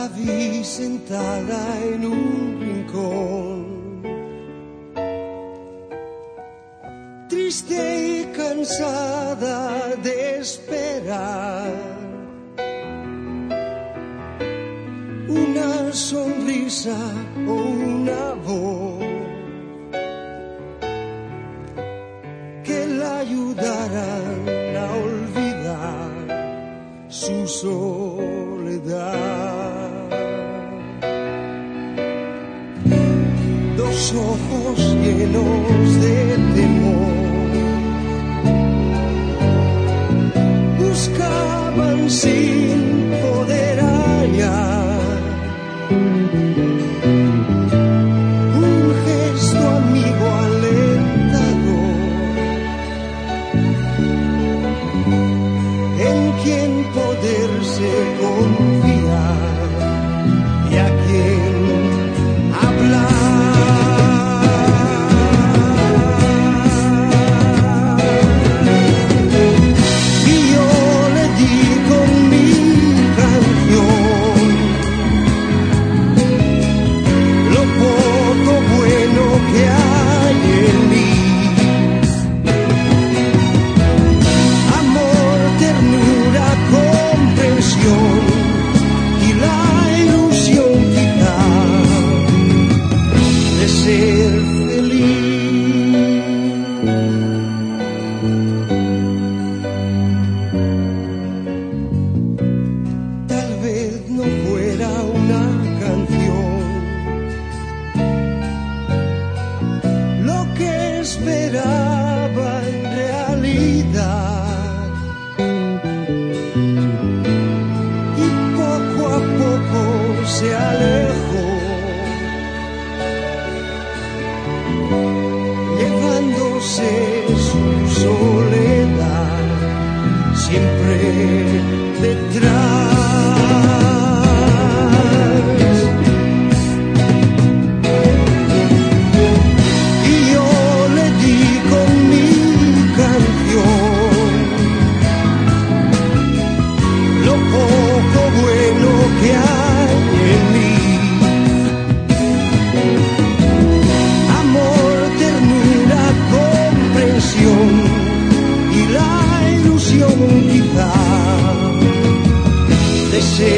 vi sentada en un rincón, triste y cansada de esperar. Una sonrisa o una voz que la ayudaran a olvidar su soledad. Dos ojos llenos de temor buscaban sin de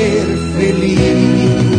ser feliz.